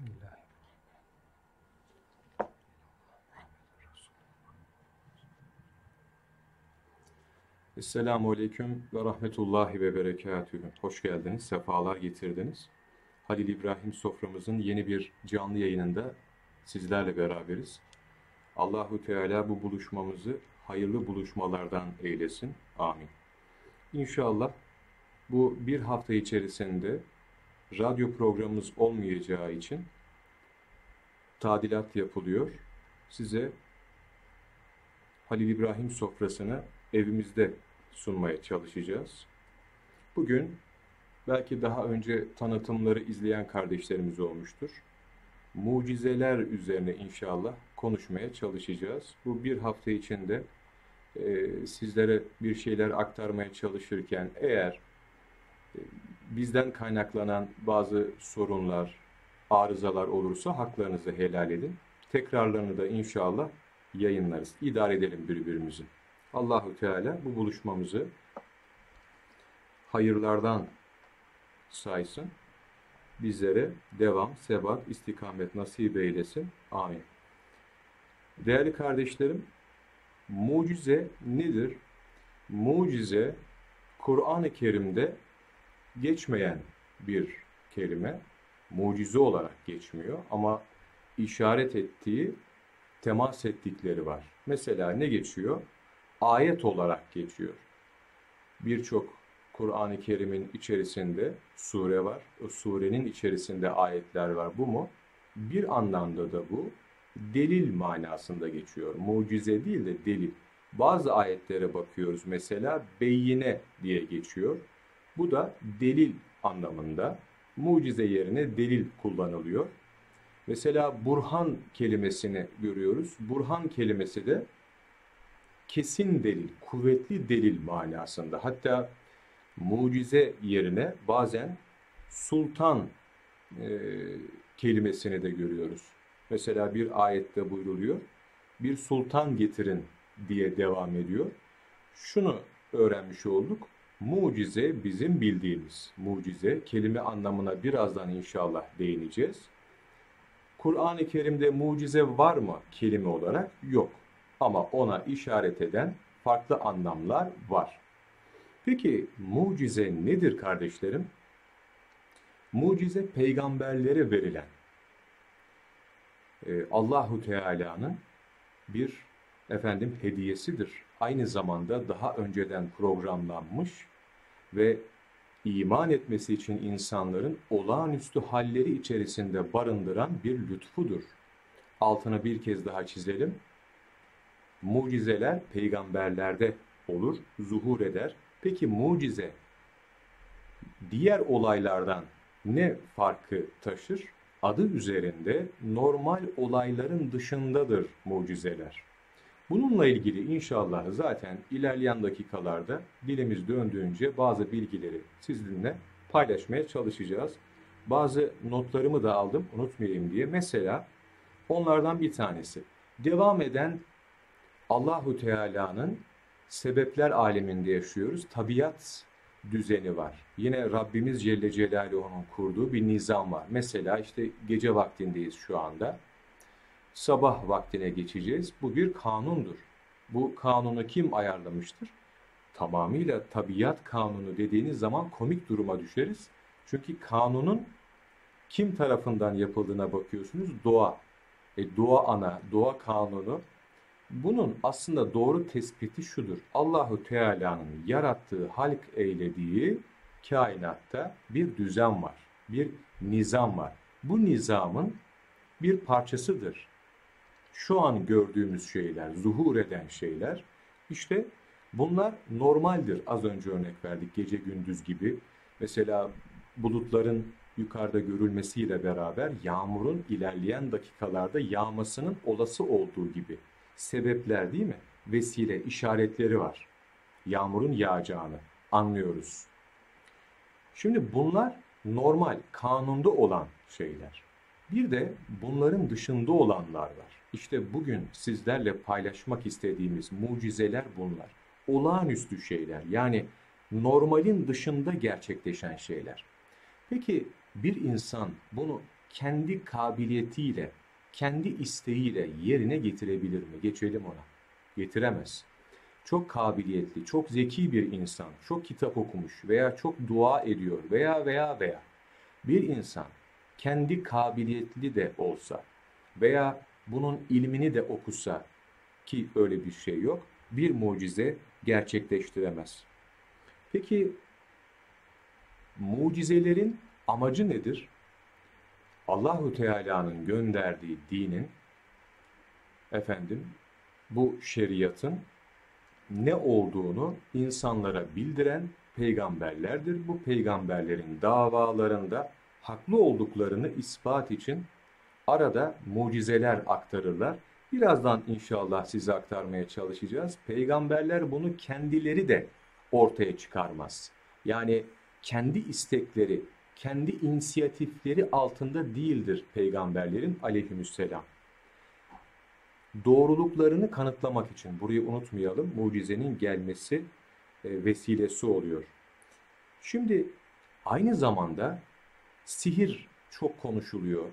Bismillah. Esselamu Aleyküm ve Rahmetullahi ve Berekatühü. Hoş geldiniz, sefalar getirdiniz. Halil İbrahim soframızın yeni bir canlı yayınında sizlerle beraberiz. Allahu Teala bu buluşmamızı hayırlı buluşmalardan eylesin. Amin. İnşallah bu bir hafta içerisinde radyo programımız olmayacağı için tadilat yapılıyor. Size Halil İbrahim sofrasını evimizde sunmaya çalışacağız. Bugün belki daha önce tanıtımları izleyen kardeşlerimiz olmuştur. Mucizeler üzerine inşallah konuşmaya çalışacağız. Bu bir hafta içinde e, sizlere bir şeyler aktarmaya çalışırken eğer e, bizden kaynaklanan bazı sorunlar, arızalar olursa haklarınızı helal edin. Tekrarlarını da inşallah yayınlarız. İdare edelim birbirimizi. Allahu Teala bu buluşmamızı hayırlardan saysın. Bizlere devam, sebat, istikamet nasip eylesin. Amin. Değerli kardeşlerim, mucize nedir? Mucize, Kur'an-ı Kerim'de geçmeyen bir kelime. Mucize olarak geçmiyor ama işaret ettiği, temas ettikleri var. Mesela ne geçiyor? Ayet olarak geçiyor. Birçok Kur'an-ı Kerim'in içerisinde sure var. O surenin içerisinde ayetler var. Bu mu? Bir anlamda da bu delil manasında geçiyor. Mucize değil de delil. Bazı ayetlere bakıyoruz mesela beyine diye geçiyor. Bu da delil anlamında. Mucize yerine delil kullanılıyor. Mesela burhan kelimesini görüyoruz. Burhan kelimesi de kesin delil, kuvvetli delil manasında. Hatta mucize yerine bazen sultan e, kelimesini de görüyoruz. Mesela bir ayette buyruluyor. Bir sultan getirin diye devam ediyor. Şunu öğrenmiş olduk. Mucize bizim bildiğimiz mucize. Kelime anlamına birazdan inşallah değineceğiz. Kur'an-ı Kerim'de mucize var mı kelime olarak? Yok. Ama ona işaret eden farklı anlamlar var. Peki mucize nedir kardeşlerim? Mucize peygamberlere verilen e, Allahu Teala'nın bir efendim hediyesidir. Aynı zamanda daha önceden programlanmış ve iman etmesi için insanların olağanüstü halleri içerisinde barındıran bir lütfudur. Altını bir kez daha çizelim. Mucizeler peygamberlerde olur, zuhur eder. Peki mucize diğer olaylardan ne farkı taşır? Adı üzerinde normal olayların dışındadır mucizeler. Bununla ilgili inşallah zaten ilerleyen dakikalarda dilimiz döndüğünce bazı bilgileri sizinle paylaşmaya çalışacağız. Bazı notlarımı da aldım unutmayayım diye. Mesela onlardan bir tanesi. Devam eden Allahu Teala'nın sebepler aleminde yaşıyoruz. Tabiat düzeni var. Yine Rabbimiz Celle Celaluhu'nun kurduğu bir nizam var. Mesela işte gece vaktindeyiz şu anda. Sabah vaktine geçeceğiz. Bu bir kanundur. Bu kanunu kim ayarlamıştır? Tamamıyla tabiat kanunu dediğiniz zaman komik duruma düşeriz. Çünkü kanunun kim tarafından yapıldığına bakıyorsunuz. Doğa. E, doğa ana, doğa kanunu bunun aslında doğru tespiti şudur. Allahu Teala'nın yarattığı, halk eylediği kainatta bir düzen var. Bir nizam var. Bu nizamın bir parçasıdır. Şu an gördüğümüz şeyler, zuhur eden şeyler işte bunlar normaldir. Az önce örnek verdik gece gündüz gibi. Mesela bulutların yukarıda görülmesiyle beraber yağmurun ilerleyen dakikalarda yağmasının olası olduğu gibi sebepler değil mi? Vesile, işaretleri var. Yağmurun yağacağını anlıyoruz. Şimdi bunlar normal, kanunda olan şeyler. Bir de bunların dışında olanlar var. İşte bugün sizlerle paylaşmak istediğimiz mucizeler bunlar. Olağanüstü şeyler. Yani normalin dışında gerçekleşen şeyler. Peki bir insan bunu kendi kabiliyetiyle, kendi isteğiyle yerine getirebilir mi? Geçelim ona. Getiremez. Çok kabiliyetli, çok zeki bir insan, çok kitap okumuş veya çok dua ediyor veya veya veya bir insan kendi kabiliyetli de olsa veya bunun ilmini de okusa ki öyle bir şey yok, bir mucize gerçekleştiremez. Peki mucizelerin amacı nedir? Allahu Teala'nın gönderdiği dinin efendim bu şeriatın ne olduğunu insanlara bildiren peygamberlerdir. Bu peygamberlerin davalarında haklı olduklarını ispat için arada mucizeler aktarırlar. Birazdan inşallah size aktarmaya çalışacağız. Peygamberler bunu kendileri de ortaya çıkarmaz. Yani kendi istekleri, kendi inisiyatifleri altında değildir peygamberlerin aleyhisselam. Doğruluklarını kanıtlamak için, burayı unutmayalım, mucizenin gelmesi e, vesilesi oluyor. Şimdi aynı zamanda sihir çok konuşuluyor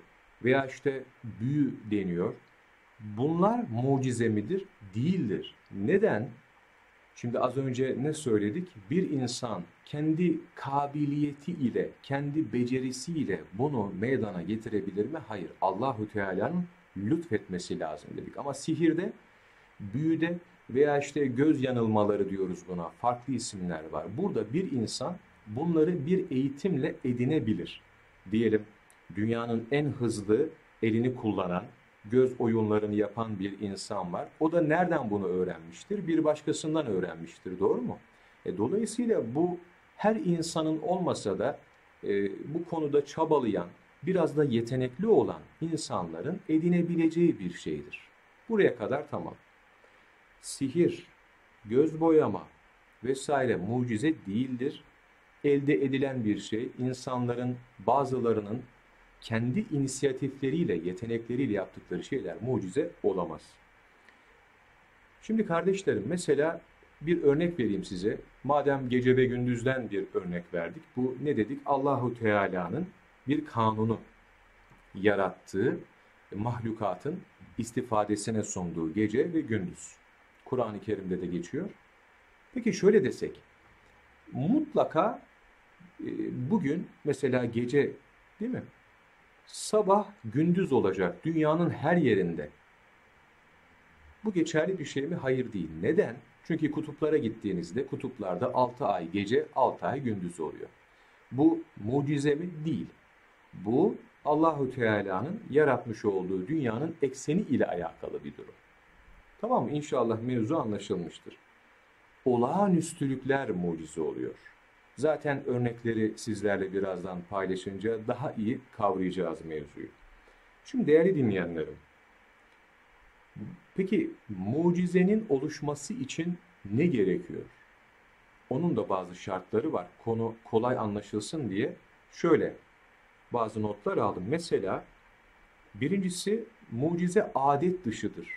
veya işte büyü deniyor. Bunlar mucize midir? Değildir. Neden? Şimdi az önce ne söyledik? Bir insan kendi kabiliyeti ile, kendi becerisiyle bunu meydana getirebilir mi? Hayır. Allahu Teala'nın lütfetmesi lazım dedik. Ama sihirde, büyüde veya işte göz yanılmaları diyoruz buna. Farklı isimler var. Burada bir insan bunları bir eğitimle edinebilir. Diyelim dünyanın en hızlı elini kullanan, göz oyunlarını yapan bir insan var. O da nereden bunu öğrenmiştir? Bir başkasından öğrenmiştir. Doğru mu? E, dolayısıyla bu her insanın olmasa da e, bu konuda çabalayan, biraz da yetenekli olan insanların edinebileceği bir şeydir. Buraya kadar tamam. Sihir, göz boyama vesaire mucize değildir. Elde edilen bir şey insanların bazılarının kendi inisiyatifleriyle, yetenekleriyle yaptıkları şeyler mucize olamaz. Şimdi kardeşlerim mesela bir örnek vereyim size. Madem gece ve gündüzden bir örnek verdik. Bu ne dedik? Allahu Teala'nın bir kanunu yarattığı mahlukatın istifadesine sunduğu gece ve gündüz. Kur'an-ı Kerim'de de geçiyor. Peki şöyle desek. Mutlaka e, bugün mesela gece değil mi? Sabah gündüz olacak dünyanın her yerinde. Bu geçerli bir şey mi? Hayır değil. Neden? Çünkü kutuplara gittiğinizde kutuplarda 6 ay gece 6 ay gündüz oluyor. Bu mucize mi? Değil. Bu Allahu Teala'nın yaratmış olduğu dünyanın ekseni ile alakalı bir durum. Tamam mı? İnşallah mevzu anlaşılmıştır. Olağanüstülükler mucize oluyor. Zaten örnekleri sizlerle birazdan paylaşınca daha iyi kavrayacağız mevzuyu. Şimdi değerli dinleyenlerim, peki mucizenin oluşması için ne gerekiyor? Onun da bazı şartları var. Konu kolay anlaşılsın diye şöyle bazı notlar aldım. Mesela birincisi mucize adet dışıdır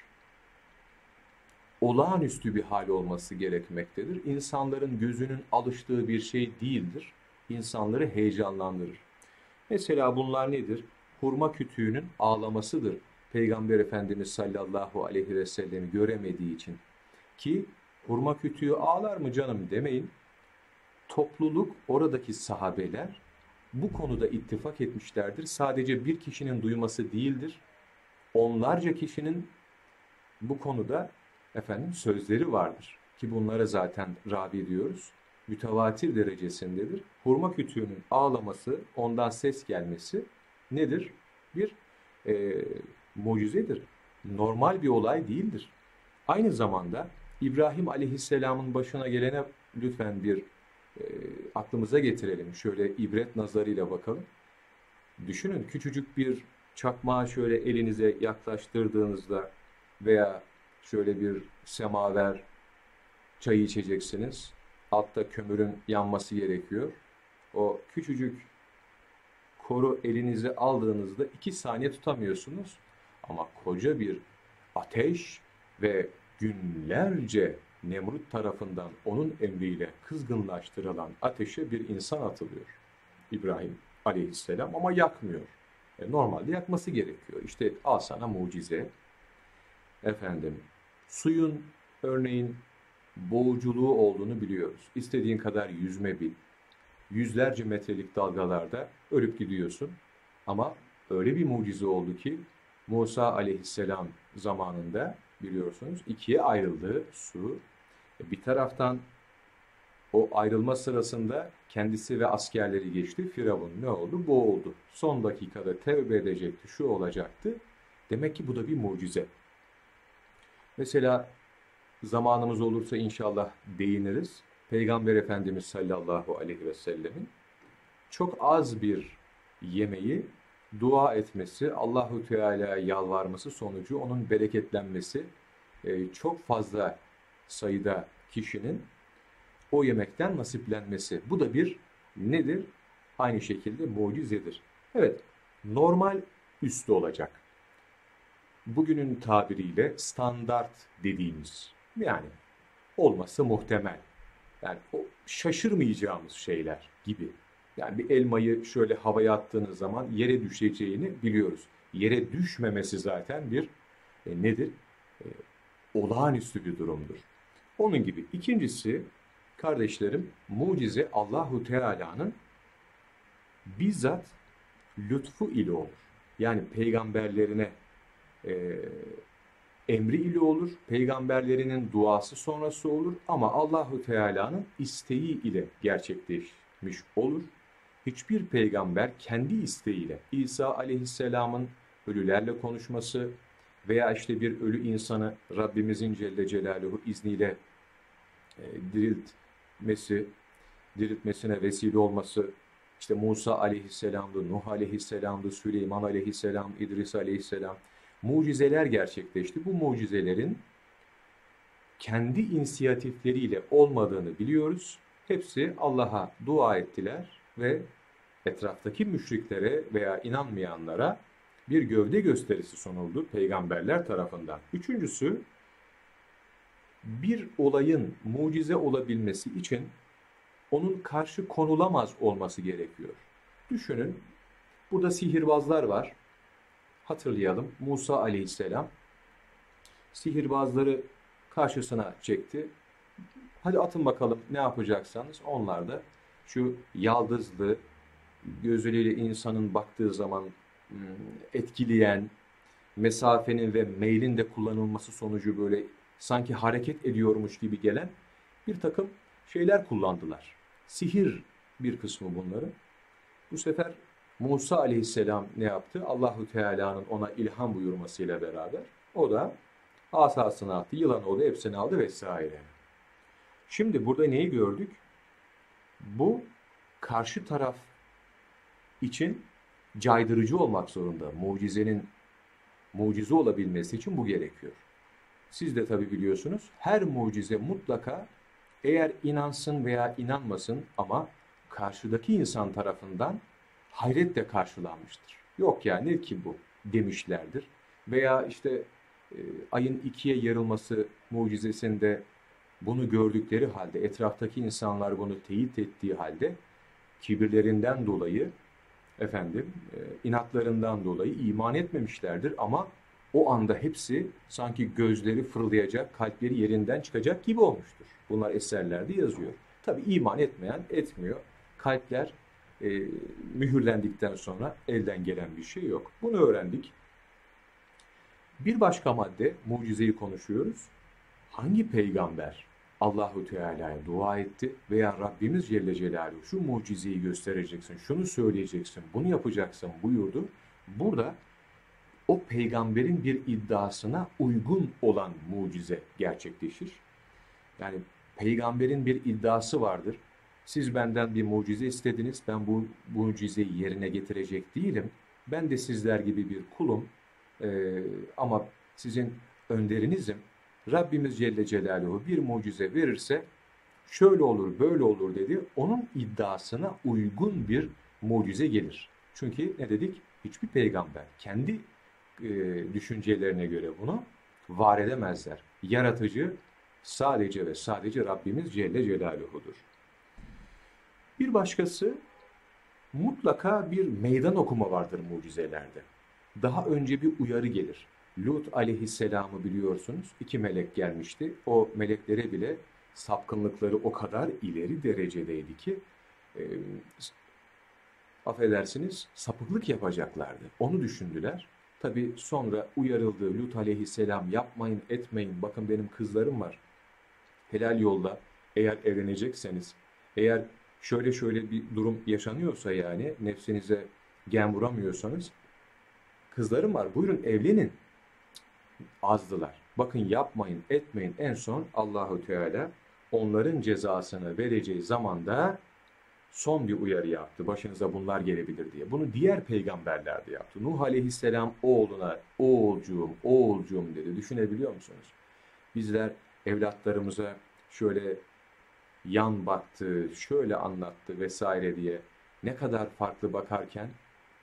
olağanüstü bir hal olması gerekmektedir. İnsanların gözünün alıştığı bir şey değildir. İnsanları heyecanlandırır. Mesela bunlar nedir? Hurma kütüğünün ağlamasıdır. Peygamber Efendimiz sallallahu aleyhi ve sellemi göremediği için. Ki hurma kütüğü ağlar mı canım demeyin. Topluluk oradaki sahabeler bu konuda ittifak etmişlerdir. Sadece bir kişinin duyması değildir. Onlarca kişinin bu konuda efendim sözleri vardır. Ki bunlara zaten rabi diyoruz. Mütevatir derecesindedir. Hurma kütüğünün ağlaması, ondan ses gelmesi nedir? Bir e, mucizedir. Normal bir olay değildir. Aynı zamanda İbrahim Aleyhisselam'ın başına gelene lütfen bir e, aklımıza getirelim. Şöyle ibret nazarıyla bakalım. Düşünün küçücük bir çakmağı şöyle elinize yaklaştırdığınızda veya şöyle bir semaver çayı içeceksiniz. Altta kömürün yanması gerekiyor. O küçücük koru elinize aldığınızda iki saniye tutamıyorsunuz. Ama koca bir ateş ve günlerce Nemrut tarafından onun emriyle kızgınlaştırılan ateşe bir insan atılıyor. İbrahim aleyhisselam ama yakmıyor. E, normalde yakması gerekiyor. İşte al sana mucize. Efendim, suyun örneğin boğuculuğu olduğunu biliyoruz. İstediğin kadar yüzme bil. Yüzlerce metrelik dalgalarda ölüp gidiyorsun. Ama öyle bir mucize oldu ki Musa aleyhisselam zamanında biliyorsunuz ikiye ayrıldı su. E, bir taraftan o ayrılma sırasında kendisi ve askerleri geçti. Firavun ne oldu? Boğuldu. Son dakikada tevbe edecekti, şu olacaktı. Demek ki bu da bir mucize. Mesela zamanımız olursa inşallah değiniriz. Peygamber Efendimiz sallallahu aleyhi ve sellemin çok az bir yemeği dua etmesi, Allahu Teala'ya yalvarması sonucu onun bereketlenmesi, e, çok fazla sayıda kişinin o yemekten nasiplenmesi. Bu da bir nedir? Aynı şekilde mucizedir. Evet, normal üstü olacak. Bugünün tabiriyle standart dediğimiz yani olması muhtemel. Yani o şaşırmayacağımız şeyler gibi. Yani bir elmayı şöyle havaya attığınız zaman yere düşeceğini biliyoruz. Yere düşmemesi zaten bir e, nedir? E, olağanüstü bir durumdur. Onun gibi. İkincisi kardeşlerim mucize Allahu Teala'nın bizzat lütfu ile olur. Yani peygamberlerine e, emri ile olur, peygamberlerinin duası sonrası olur ama Allahu Teala'nın isteği ile gerçekleşmiş olur. Hiçbir peygamber kendi isteğiyle İsa aleyhisselamın ölülerle konuşması veya işte bir ölü insanı Rabbimizin Celle Celaluhu izniyle e, diriltmesi, diriltmesine vesile olması, işte Musa aleyhisselamdı, Nuh aleyhisselamdı, Süleyman aleyhisselam, İdris aleyhisselam, mucizeler gerçekleşti. Bu mucizelerin kendi inisiyatifleriyle olmadığını biliyoruz. Hepsi Allah'a dua ettiler ve etraftaki müşriklere veya inanmayanlara bir gövde gösterisi sunuldu peygamberler tarafından. Üçüncüsü, bir olayın mucize olabilmesi için onun karşı konulamaz olması gerekiyor. Düşünün, burada sihirbazlar var hatırlayalım. Musa aleyhisselam sihirbazları karşısına çekti. Hadi atın bakalım ne yapacaksanız. Onlar da şu yaldızlı, gözüyle insanın baktığı zaman hmm, etkileyen, mesafenin ve meylin de kullanılması sonucu böyle sanki hareket ediyormuş gibi gelen bir takım şeyler kullandılar. Sihir bir kısmı bunları. Bu sefer Musa aleyhisselam ne yaptı? Allahu Teala'nın ona ilham buyurmasıyla beraber o da asasını attı, yılan oldu, hepsini aldı vesaire. Şimdi burada neyi gördük? Bu karşı taraf için caydırıcı olmak zorunda. Mucizenin mucize olabilmesi için bu gerekiyor. Siz de tabi biliyorsunuz her mucize mutlaka eğer inansın veya inanmasın ama karşıdaki insan tarafından hayretle karşılanmıştır. Yok ya ne ki bu demişlerdir. Veya işte e, ayın ikiye yarılması mucizesinde bunu gördükleri halde, etraftaki insanlar bunu teyit ettiği halde kibirlerinden dolayı, efendim, e, inatlarından dolayı iman etmemişlerdir ama o anda hepsi sanki gözleri fırlayacak, kalpleri yerinden çıkacak gibi olmuştur. Bunlar eserlerde yazıyor. Tabi iman etmeyen etmiyor. Kalpler e, mühürlendikten sonra elden gelen bir şey yok. Bunu öğrendik. Bir başka madde, mucizeyi konuşuyoruz. Hangi peygamber Allahu Teala'ya dua etti veya Rabbimiz Celle Celaluhu şu mucizeyi göstereceksin, şunu söyleyeceksin, bunu yapacaksın buyurdu. Burada o peygamberin bir iddiasına uygun olan mucize gerçekleşir. Yani peygamberin bir iddiası vardır. Siz benden bir mucize istediniz. Ben bu mucizeyi yerine getirecek değilim. Ben de sizler gibi bir kulum. Ee, ama sizin önderinizim. Rabbimiz Celle Celaluhu bir mucize verirse şöyle olur, böyle olur dedi. Onun iddiasına uygun bir mucize gelir. Çünkü ne dedik? Hiçbir peygamber kendi e, düşüncelerine göre bunu var edemezler. Yaratıcı sadece ve sadece Rabbimiz Celle Celaluhu'dur. Bir başkası mutlaka bir meydan okuma vardır mucizelerde. Daha önce bir uyarı gelir. Lut aleyhisselamı biliyorsunuz iki melek gelmişti. O meleklere bile sapkınlıkları o kadar ileri derecedeydi ki e, affedersiniz sapıklık yapacaklardı. Onu düşündüler. Tabi sonra uyarıldı Lut aleyhisselam yapmayın etmeyin bakın benim kızlarım var. Helal yolda eğer evlenecekseniz eğer şöyle şöyle bir durum yaşanıyorsa yani nefsinize gen vuramıyorsanız kızlarım var buyurun evlenin. Azdılar. Bakın yapmayın etmeyin en son Allahu Teala onların cezasını vereceği zamanda son bir uyarı yaptı. Başınıza bunlar gelebilir diye. Bunu diğer peygamberler de yaptı. Nuh aleyhisselam oğluna oğulcuğum, oğulcuğum dedi. Düşünebiliyor musunuz? Bizler evlatlarımıza şöyle yan baktı, şöyle anlattı vesaire diye ne kadar farklı bakarken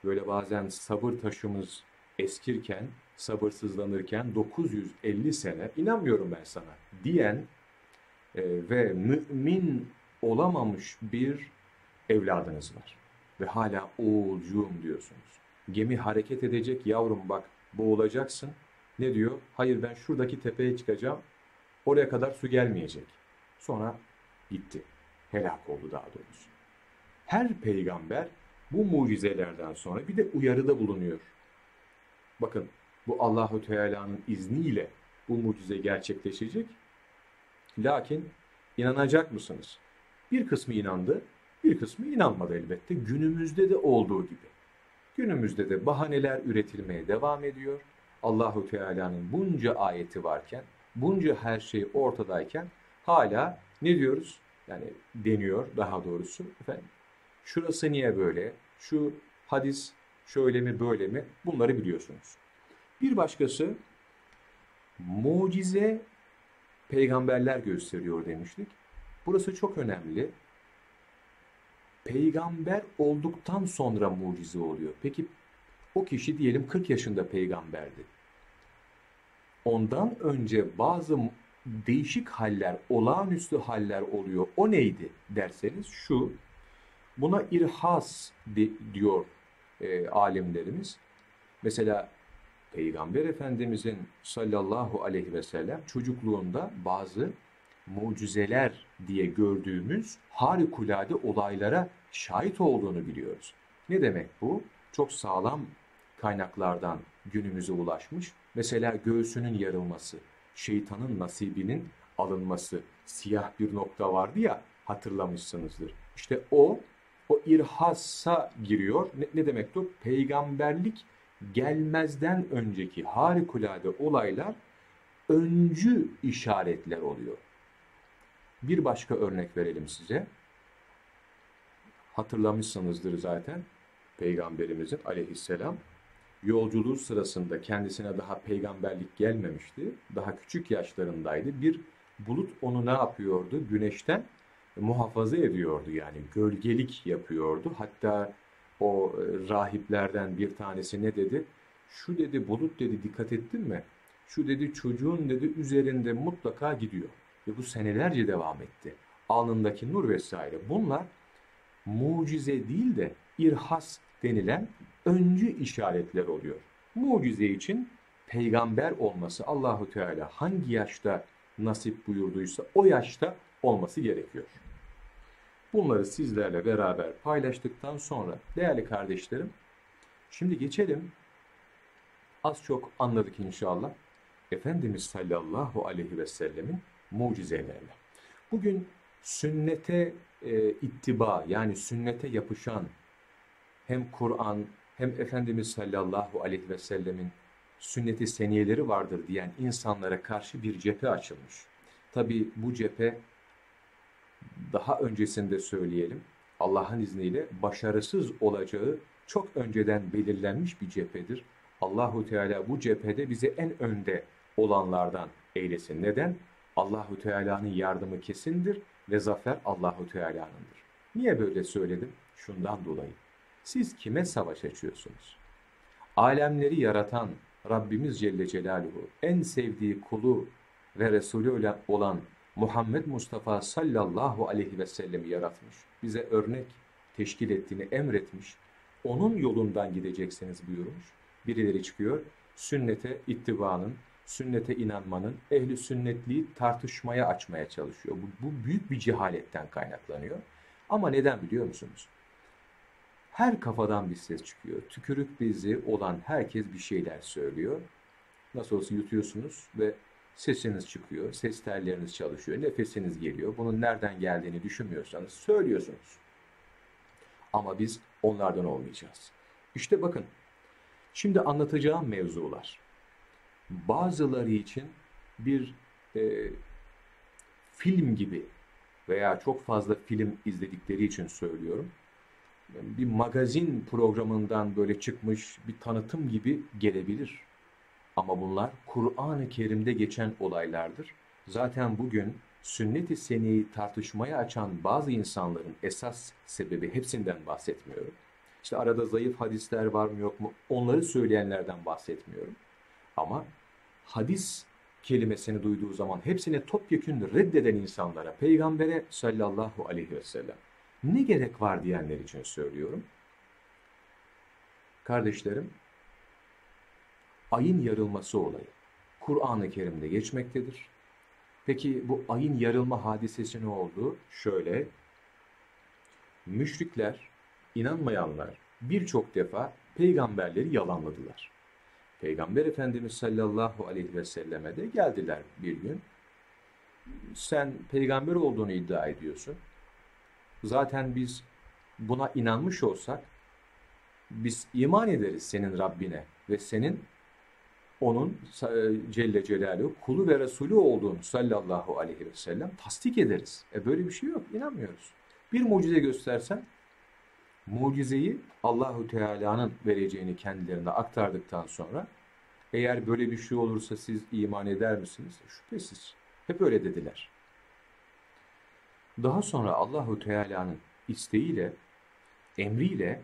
böyle bazen sabır taşımız eskirken, sabırsızlanırken 950 sene inanmıyorum ben sana diyen e, ve mümin olamamış bir evladınız var. Ve hala oğulcuğum diyorsunuz. Gemi hareket edecek yavrum bak boğulacaksın. Ne diyor? Hayır ben şuradaki tepeye çıkacağım. Oraya kadar su gelmeyecek. Sonra gitti. Helak oldu daha doğrusu. Her peygamber bu mucizelerden sonra bir de uyarıda bulunuyor. Bakın bu Allahu Teala'nın izniyle bu mucize gerçekleşecek. Lakin inanacak mısınız? Bir kısmı inandı, bir kısmı inanmadı elbette. Günümüzde de olduğu gibi. Günümüzde de bahaneler üretilmeye devam ediyor. Allahu Teala'nın bunca ayeti varken, bunca her şey ortadayken hala ne diyoruz? Yani deniyor daha doğrusu. Efendim, şurası niye böyle? Şu hadis şöyle mi böyle mi? Bunları biliyorsunuz. Bir başkası mucize peygamberler gösteriyor demiştik. Burası çok önemli peygamber olduktan sonra mucize oluyor. Peki o kişi diyelim 40 yaşında peygamberdi. Ondan önce bazı değişik haller, olağanüstü haller oluyor. O neydi derseniz şu, buna irhas de, diyor e, alimlerimiz. Mesela Peygamber Efendimizin sallallahu aleyhi ve sellem çocukluğunda bazı mucizeler diye gördüğümüz harikulade olaylara şahit olduğunu biliyoruz. Ne demek bu? Çok sağlam kaynaklardan günümüze ulaşmış. Mesela göğsünün yarılması, şeytanın nasibinin alınması, siyah bir nokta vardı ya hatırlamışsınızdır. İşte o, o irhassa giriyor. Ne, ne demek bu? Peygamberlik gelmezden önceki harikulade olaylar öncü işaretler oluyor. Bir başka örnek verelim size. Hatırlamışsınızdır zaten Peygamberimizin aleyhisselam yolculuğu sırasında kendisine daha peygamberlik gelmemişti. Daha küçük yaşlarındaydı. Bir bulut onu ne yapıyordu? Güneşten muhafaza ediyordu yani gölgelik yapıyordu. Hatta o e, rahiplerden bir tanesi ne dedi? Şu dedi bulut dedi dikkat ettin mi? Şu dedi çocuğun dedi üzerinde mutlaka gidiyor. Ve bu senelerce devam etti. Alnındaki nur vesaire. Bunlar mucize değil de irhas denilen öncü işaretler oluyor. Mucize için peygamber olması Allahu Teala hangi yaşta nasip buyurduysa o yaşta olması gerekiyor. Bunları sizlerle beraber paylaştıktan sonra değerli kardeşlerim şimdi geçelim az çok anladık inşallah Efendimiz sallallahu aleyhi ve sellemin mucizelerle. Bugün sünnete e, ittiba yani sünnete yapışan hem Kur'an hem Efendimiz sallallahu aleyhi ve sellemin sünneti seniyeleri vardır diyen insanlara karşı bir cephe açılmış. Tabi bu cephe daha öncesinde söyleyelim Allah'ın izniyle başarısız olacağı çok önceden belirlenmiş bir cephedir. Allahu Teala bu cephede bize en önde olanlardan eylesin. Neden? Allahu Teala'nın yardımı kesindir ve zafer Allahu Teala'nındır. Niye böyle söyledim? Şundan dolayı. Siz kime savaş açıyorsunuz? Alemleri yaratan Rabbimiz Celle Celaluhu en sevdiği kulu ve Resulü olan Muhammed Mustafa sallallahu aleyhi ve sellem'i yaratmış. Bize örnek, teşkil ettiğini emretmiş. Onun yolundan gideceksiniz buyurmuş. Birileri çıkıyor, sünnete ittibanın, sünnete inanmanın, ehli sünnetliği tartışmaya açmaya çalışıyor. Bu, bu büyük bir cehaletten kaynaklanıyor. Ama neden biliyor musunuz? Her kafadan bir ses çıkıyor. Tükürük bezi olan herkes bir şeyler söylüyor. Nasıl olsa yutuyorsunuz ve sesiniz çıkıyor, ses telleriniz çalışıyor, nefesiniz geliyor. Bunun nereden geldiğini düşünmüyorsanız söylüyorsunuz. Ama biz onlardan olmayacağız. İşte bakın, şimdi anlatacağım mevzular bazıları için bir e, film gibi veya çok fazla film izledikleri için söylüyorum. Bir magazin programından böyle çıkmış bir tanıtım gibi gelebilir. Ama bunlar Kur'an-ı Kerim'de geçen olaylardır. Zaten bugün sünnet-i seniyi tartışmaya açan bazı insanların esas sebebi hepsinden bahsetmiyorum. İşte arada zayıf hadisler var mı yok mu onları söyleyenlerden bahsetmiyorum. Ama hadis kelimesini duyduğu zaman hepsini topyekün reddeden insanlara, peygambere sallallahu aleyhi ve sellem ne gerek var diyenler için söylüyorum. Kardeşlerim, ayın yarılması olayı Kur'an-ı Kerim'de geçmektedir. Peki bu ayın yarılma hadisesi ne oldu? Şöyle, müşrikler, inanmayanlar birçok defa peygamberleri yalanladılar. Peygamber Efendimiz sallallahu aleyhi ve selleme de geldiler bir gün. Sen peygamber olduğunu iddia ediyorsun. Zaten biz buna inanmış olsak biz iman ederiz senin Rabbine ve senin onun Celle Celaluhu kulu ve Resulü olduğunu sallallahu aleyhi ve sellem tasdik ederiz. E böyle bir şey yok. inanmıyoruz. Bir mucize göstersen mucizeyi Allahu Teala'nın vereceğini kendilerine aktardıktan sonra eğer böyle bir şey olursa siz iman eder misiniz? Şüphesiz. Hep öyle dediler. Daha sonra Allahu Teala'nın isteğiyle, emriyle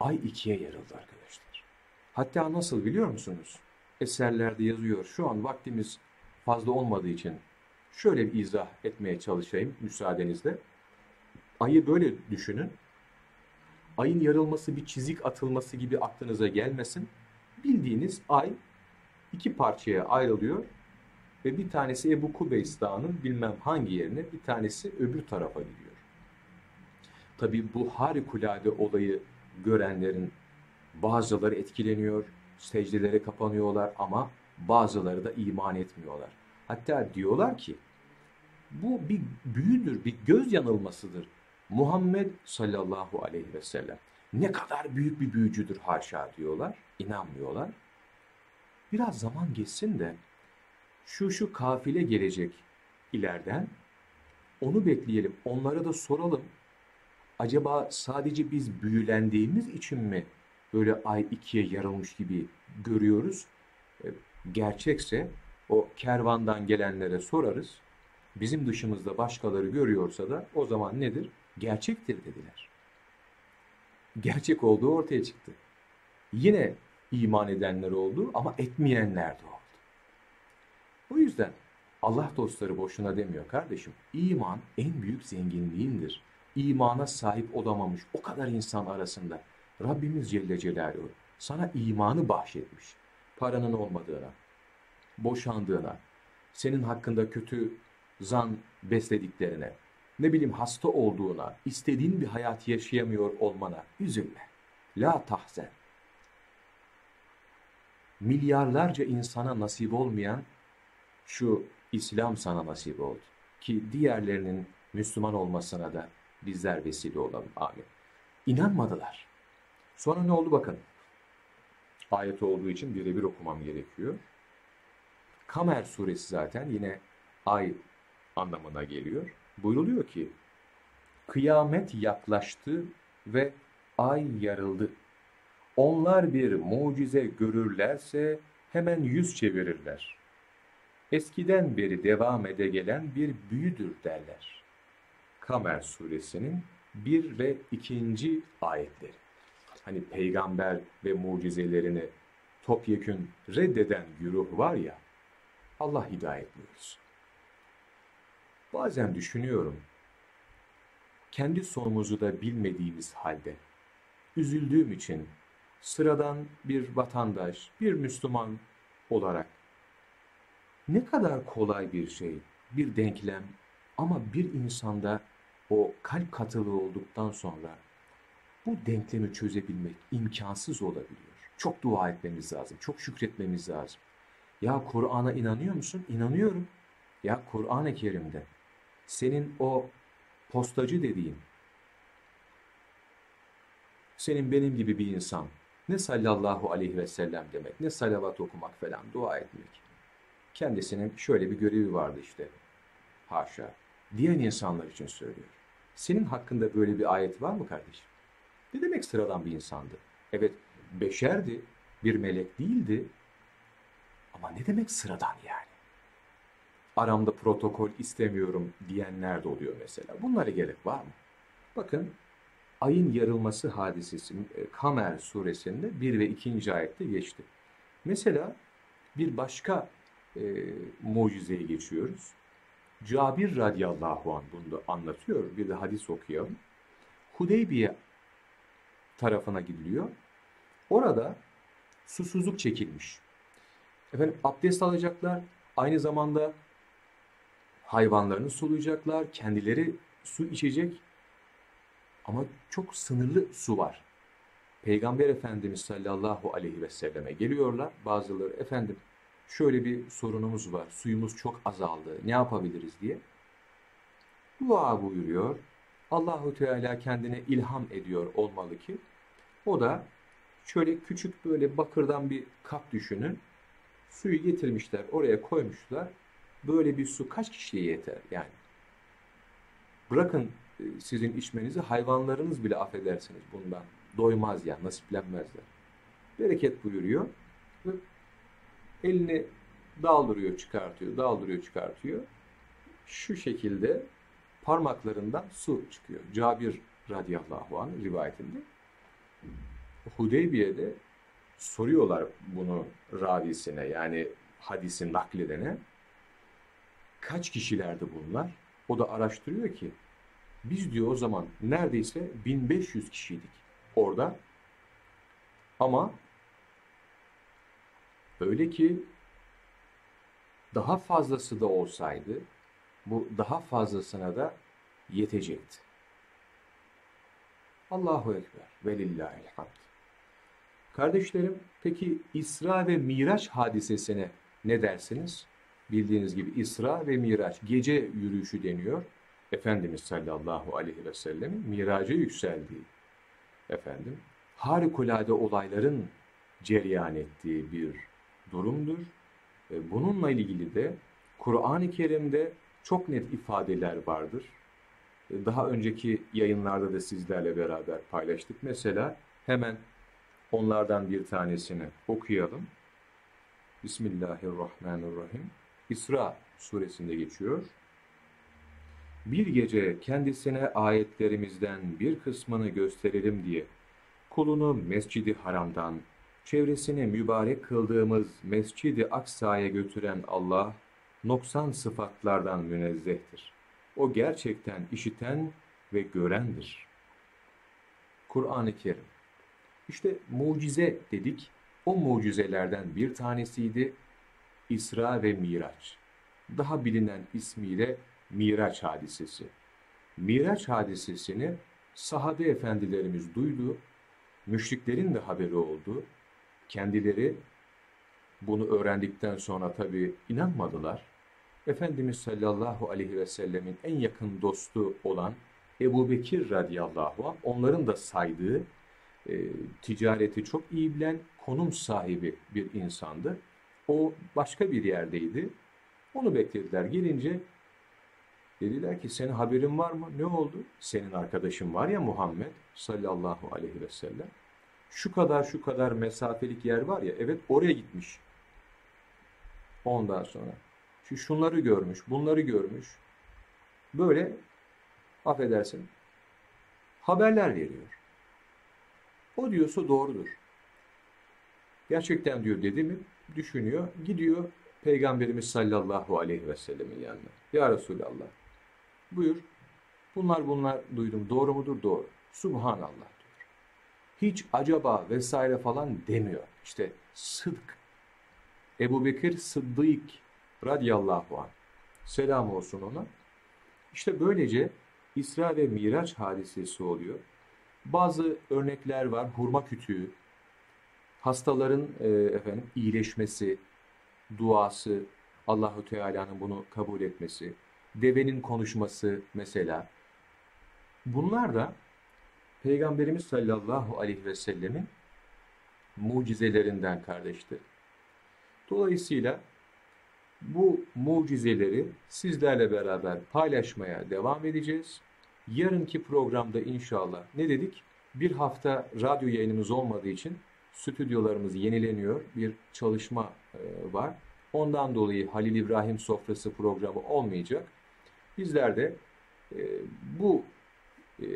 ay ikiye yarıldı arkadaşlar. Hatta nasıl biliyor musunuz? Eserlerde yazıyor. Şu an vaktimiz fazla olmadığı için şöyle bir izah etmeye çalışayım müsaadenizle. Ayı böyle düşünün. Ayın yarılması bir çizik atılması gibi aklınıza gelmesin. Bildiğiniz ay iki parçaya ayrılıyor ve bir tanesi Ebu Kubeys Dağı'nın bilmem hangi yerine bir tanesi öbür tarafa gidiyor. Tabi bu harikulade olayı görenlerin bazıları etkileniyor, secdelere kapanıyorlar ama bazıları da iman etmiyorlar. Hatta diyorlar ki bu bir büyüdür, bir göz yanılmasıdır. Muhammed sallallahu aleyhi ve sellem ne kadar büyük bir büyücüdür haşa diyorlar, inanmıyorlar. Biraz zaman geçsin de şu şu kafile gelecek ileriden onu bekleyelim, onlara da soralım. Acaba sadece biz büyülendiğimiz için mi böyle ay ikiye yarılmış gibi görüyoruz? E, gerçekse o kervandan gelenlere sorarız. Bizim dışımızda başkaları görüyorsa da o zaman nedir? Gerçektir dediler. Gerçek olduğu ortaya çıktı. Yine iman edenler oldu ama etmeyenler de oldu. O yüzden Allah dostları boşuna demiyor kardeşim. İman en büyük zenginliğindir. İmana sahip olamamış o kadar insan arasında Rabbimiz Celle Celaluhu sana imanı bahşetmiş. Paranın olmadığına, boşandığına, senin hakkında kötü zan beslediklerine, ne bileyim hasta olduğuna, istediğin bir hayat yaşayamıyor olmana üzülme. La tahzen. Milyarlarca insana nasip olmayan şu İslam sana nasip oldu. Ki diğerlerinin Müslüman olmasına da bizler vesile olalım. Amin. İnanmadılar. Sonra ne oldu bakın. Ayet olduğu için birebir okumam gerekiyor. Kamer suresi zaten yine ay anlamına geliyor. Buyruluyor ki kıyamet yaklaştı ve ay yarıldı. Onlar bir mucize görürlerse hemen yüz çevirirler. Eskiden beri devam ede gelen bir büyüdür derler. Kamer suresinin 1 ve 2. ayetleri. Hani peygamber ve mucizelerini topyekün reddeden güruh var ya, Allah hidayet buyursun. Bazen düşünüyorum, kendi sonumuzu da bilmediğimiz halde, üzüldüğüm için sıradan bir vatandaş, bir Müslüman olarak ne kadar kolay bir şey, bir denklem ama bir insanda o kalp katılığı olduktan sonra bu denklemi çözebilmek imkansız olabiliyor. Çok dua etmemiz lazım, çok şükretmemiz lazım. Ya Kur'an'a inanıyor musun? İnanıyorum. Ya Kur'an-ı Kerim'de senin o postacı dediğin, senin benim gibi bir insan, ne sallallahu aleyhi ve sellem demek, ne salavat okumak falan, dua etmek. Kendisinin şöyle bir görevi vardı işte. Haşa. Diyen insanlar için söylüyor. Senin hakkında böyle bir ayet var mı kardeşim? Ne demek sıradan bir insandı? Evet, beşerdi, bir melek değildi. Ama ne demek sıradan yani? Aramda protokol istemiyorum diyenler de oluyor mesela. Bunlara gerek var mı? Bakın, ayın yarılması hadisesi e, Kamer suresinde 1 ve 2. ayette geçti. Mesela bir başka e, mucizeye geçiyoruz. Cabir radıyallahu anh bunu anlatıyor. Bir de hadis okuyalım. Hudeybiye tarafına gidiliyor. Orada susuzluk çekilmiş. Efendim abdest alacaklar. Aynı zamanda hayvanlarını sulayacaklar. Kendileri su içecek. Ama çok sınırlı su var. Peygamber Efendimiz sallallahu aleyhi ve selleme geliyorlar. Bazıları efendim şöyle bir sorunumuz var. Suyumuz çok azaldı. Ne yapabiliriz diye. Dua buyuruyor. Allahu Teala kendine ilham ediyor olmalı ki o da şöyle küçük böyle bakırdan bir kap düşünün. Suyu getirmişler, oraya koymuşlar. Böyle bir su kaç kişiye yeter yani? Bırakın e, sizin içmenizi hayvanlarınız bile affedersiniz bundan. Doymaz yani nasiplenmezler. Bereket buyuruyor. Elini daldırıyor çıkartıyor, daldırıyor çıkartıyor. Şu şekilde parmaklarından su çıkıyor. Cabir radıyallahu anh rivayetinde. Hudeybiye'de soruyorlar bunu ravisine yani hadisin nakledene. Kaç kişilerdi bunlar? O da araştırıyor ki biz diyor o zaman neredeyse 1500 kişiydik orada. Ama öyle ki daha fazlası da olsaydı bu daha fazlasına da yetecekti. Allahu Ekber ve lillahil hamd. Kardeşlerim peki İsra ve Miraç hadisesine ne dersiniz? Bildiğiniz gibi İsra ve Miraç gece yürüyüşü deniyor. Efendimiz sallallahu aleyhi ve sellemin miraca yükseldiği efendim harikulade olayların cereyan ettiği bir durumdur. Bununla ilgili de Kur'an-ı Kerim'de çok net ifadeler vardır. Daha önceki yayınlarda da sizlerle beraber paylaştık. Mesela hemen onlardan bir tanesini okuyalım. Bismillahirrahmanirrahim. İsra suresinde geçiyor. Bir gece kendisine ayetlerimizden bir kısmını gösterelim diye kulunu Mescidi Haram'dan çevresine mübarek kıldığımız Mescidi Aksa'ya götüren Allah noksan sıfatlardan münezzehtir. O gerçekten işiten ve görendir. Kur'an-ı Kerim. İşte mucize dedik. O mucizelerden bir tanesiydi İsra ve Miraç. Daha bilinen ismiyle Miraç hadisesi. Miraç hadisesini sahabe efendilerimiz duydu, müşriklerin de haberi oldu. Kendileri bunu öğrendikten sonra tabi inanmadılar. Efendimiz sallallahu aleyhi ve sellemin en yakın dostu olan Ebu Bekir radıyallahu anh onların da saydığı e, ticareti çok iyi bilen konum sahibi bir insandı. O başka bir yerdeydi. Onu beklediler. Gelince dediler ki senin haberin var mı? Ne oldu? Senin arkadaşın var ya Muhammed sallallahu aleyhi ve sellem. Şu kadar şu kadar mesafelik yer var ya evet oraya gitmiş. Ondan sonra şu şunları görmüş, bunları görmüş. Böyle affedersin haberler veriyor. O diyorsa doğrudur. Gerçekten diyor dedi mi düşünüyor. Gidiyor Peygamberimiz sallallahu aleyhi ve sellemin yanına. Ya Resulallah buyur Bunlar bunlar duydum. Doğru mudur? Doğru. Subhanallah. Hiç acaba vesaire falan demiyor. İşte sıdk. Ebu Bekir Sıddık radiyallahu anh. Selam olsun ona. İşte böylece İsra ve Miraç hadisesi oluyor. Bazı örnekler var. Hurma kütüğü, hastaların e, efendim iyileşmesi, duası, Allahu Teala'nın bunu kabul etmesi, devenin konuşması mesela. Bunlar da Peygamberimiz sallallahu aleyhi ve sellemin mucizelerinden kardeştir. Dolayısıyla bu mucizeleri sizlerle beraber paylaşmaya devam edeceğiz. Yarınki programda inşallah ne dedik? Bir hafta radyo yayınımız olmadığı için stüdyolarımız yenileniyor. Bir çalışma e, var. Ondan dolayı Halil İbrahim Sofrası programı olmayacak. Bizler de e, bu e,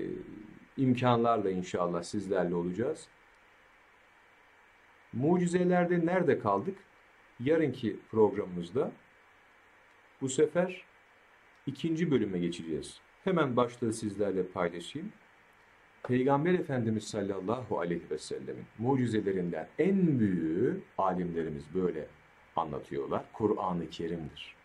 imkanlarla inşallah sizlerle olacağız. Mucizelerde nerede kaldık? Yarınki programımızda bu sefer ikinci bölüme geçeceğiz. Hemen başlığı sizlerle paylaşayım. Peygamber Efendimiz sallallahu aleyhi ve sellemin mucizelerinden en büyüğü alimlerimiz böyle anlatıyorlar. Kur'an-ı Kerim'dir.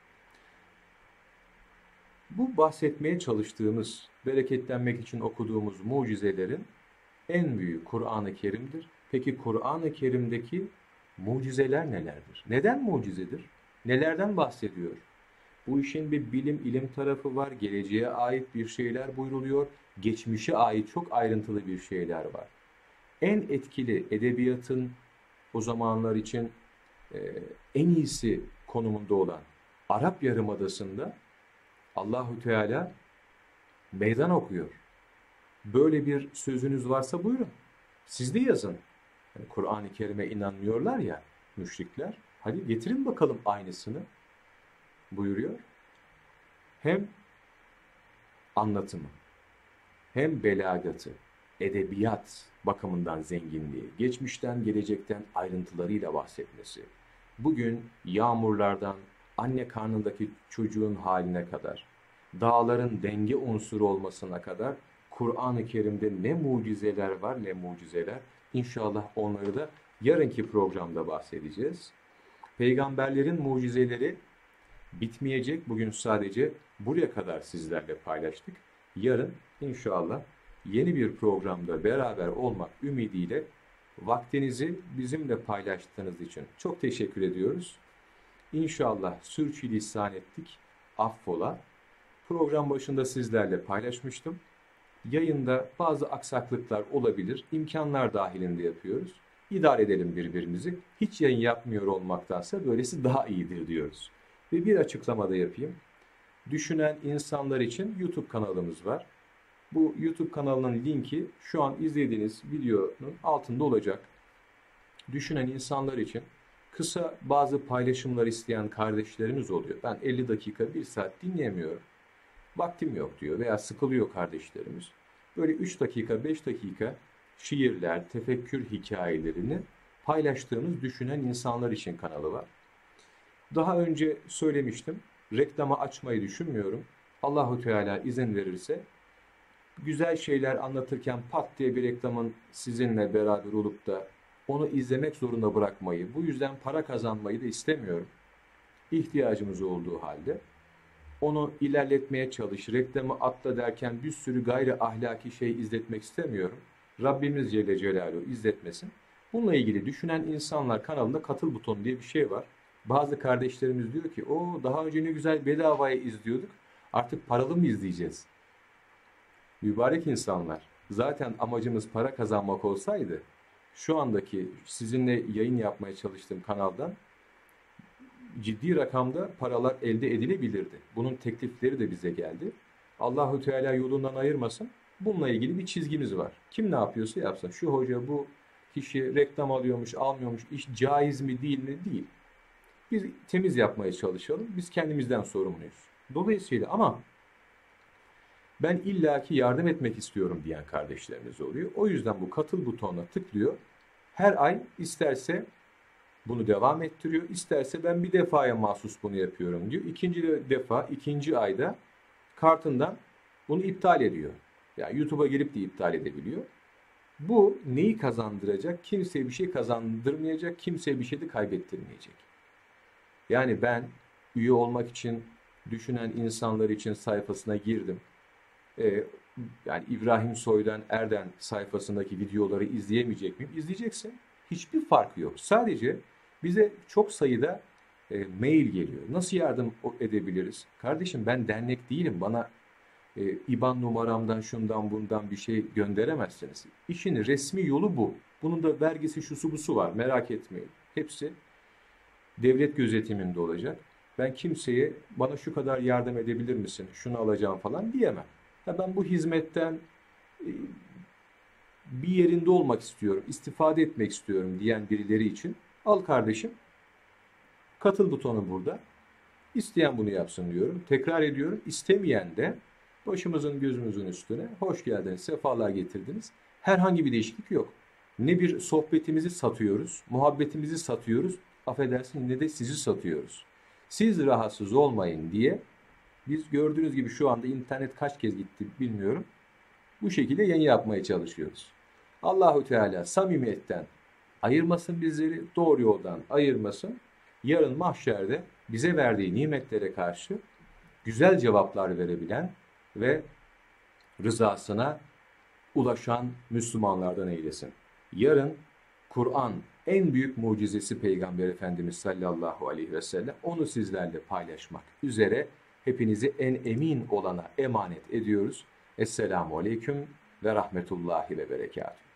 Bu bahsetmeye çalıştığımız, bereketlenmek için okuduğumuz mucizelerin en büyüğü Kur'an-ı Kerim'dir. Peki Kur'an-ı Kerim'deki mucizeler nelerdir? Neden mucizedir? Nelerden bahsediyor? Bu işin bir bilim, ilim tarafı var. Geleceğe ait bir şeyler buyruluyor. Geçmişe ait çok ayrıntılı bir şeyler var. En etkili edebiyatın o zamanlar için e, en iyisi konumunda olan Arap Yarımadası'nda Allahu Teala meydan okuyor. Böyle bir sözünüz varsa buyurun. Siz de yazın. Yani Kur'an-ı Kerim'e inanmıyorlar ya müşrikler. Hadi getirin bakalım aynısını buyuruyor. Hem anlatımı, hem belagatı, edebiyat bakımından zenginliği, geçmişten gelecekten ayrıntılarıyla bahsetmesi, bugün yağmurlardan anne karnındaki çocuğun haline kadar, dağların denge unsuru olmasına kadar Kur'an-ı Kerim'de ne mucizeler var ne mucizeler. İnşallah onları da yarınki programda bahsedeceğiz. Peygamberlerin mucizeleri bitmeyecek. Bugün sadece buraya kadar sizlerle paylaştık. Yarın inşallah yeni bir programda beraber olmak ümidiyle vaktinizi bizimle paylaştığınız için çok teşekkür ediyoruz. İnşallah sürçülisan ettik, affola. Program başında sizlerle paylaşmıştım. Yayında bazı aksaklıklar olabilir, imkanlar dahilinde yapıyoruz. İdare edelim birbirimizi. Hiç yayın yapmıyor olmaktansa böylesi daha iyidir diyoruz. Ve bir açıklama da yapayım. Düşünen insanlar için YouTube kanalımız var. Bu YouTube kanalının linki şu an izlediğiniz videonun altında olacak. Düşünen insanlar için kısa bazı paylaşımlar isteyen kardeşlerimiz oluyor. Ben 50 dakika, 1 saat dinleyemiyorum. Vaktim yok diyor veya sıkılıyor kardeşlerimiz. Böyle 3 dakika, 5 dakika şiirler, tefekkür hikayelerini paylaştığımız düşünen insanlar için kanalı var. Daha önce söylemiştim. Reklama açmayı düşünmüyorum. Allahu Teala izin verirse güzel şeyler anlatırken pat diye bir reklamın sizinle beraber olup da onu izlemek zorunda bırakmayı, bu yüzden para kazanmayı da istemiyorum. İhtiyacımız olduğu halde onu ilerletmeye çalış, reklamı atla derken bir sürü gayri ahlaki şey izletmek istemiyorum. Rabbimiz Celle Celaluhu izletmesin. Bununla ilgili düşünen insanlar kanalında katıl butonu diye bir şey var. Bazı kardeşlerimiz diyor ki o daha önce ne güzel bedavaya izliyorduk artık paralı mı izleyeceğiz? Mübarek insanlar zaten amacımız para kazanmak olsaydı şu andaki sizinle yayın yapmaya çalıştığım kanaldan ciddi rakamda paralar elde edilebilirdi. Bunun teklifleri de bize geldi. Allahu Teala yolundan ayırmasın. Bununla ilgili bir çizgimiz var. Kim ne yapıyorsa yapsın. Şu hoca bu kişi reklam alıyormuş, almıyormuş, iş caiz mi değil mi? Değil. Biz temiz yapmaya çalışalım. Biz kendimizden sorumluyuz. Dolayısıyla ama ben illaki yardım etmek istiyorum diyen kardeşlerimiz oluyor. O yüzden bu katıl butonuna tıklıyor. Her ay isterse bunu devam ettiriyor. İsterse ben bir defaya mahsus bunu yapıyorum diyor. İkinci defa, ikinci ayda kartından Bunu iptal ediyor. Yani YouTube'a gelip de iptal edebiliyor. Bu neyi kazandıracak? Kimseye bir şey kazandırmayacak, kimseye bir şey de kaybettirmeyecek. Yani ben üye olmak için düşünen insanlar için sayfasına girdim. Ee, yani İbrahim Soy'dan Erden sayfasındaki videoları izleyemeyecek miyim? İzleyeceksin. Hiçbir farkı yok. Sadece bize çok sayıda e, mail geliyor. Nasıl yardım edebiliriz? Kardeşim ben dernek değilim. Bana e, IBAN numaramdan şundan bundan bir şey gönderemezsiniz. İşin resmi yolu bu. Bunun da vergisi şusu busu var. Merak etmeyin. Hepsi devlet gözetiminde olacak. Ben kimseye bana şu kadar yardım edebilir misin? Şunu alacağım falan diyemem. Ben bu hizmetten e, bir yerinde olmak istiyorum, istifade etmek istiyorum diyen birileri için al kardeşim. Katıl butonu burada. İsteyen bunu yapsın diyorum. Tekrar ediyorum. İstemeyen de başımızın gözümüzün üstüne hoş geldiniz, sefalar getirdiniz. Herhangi bir değişiklik yok. Ne bir sohbetimizi satıyoruz, muhabbetimizi satıyoruz, affedersin ne de sizi satıyoruz. Siz rahatsız olmayın diye biz gördüğünüz gibi şu anda internet kaç kez gitti bilmiyorum. Bu şekilde yayın yapmaya çalışıyoruz. Allahu Teala samimiyetten ayırmasın bizleri, doğru yoldan ayırmasın. Yarın mahşerde bize verdiği nimetlere karşı güzel cevaplar verebilen ve rızasına ulaşan Müslümanlardan eylesin. Yarın Kur'an en büyük mucizesi Peygamber Efendimiz sallallahu aleyhi ve sellem onu sizlerle paylaşmak üzere hepinizi en emin olana emanet ediyoruz. Esselamu aleyküm ve rahmetullahi ve berekatuhu.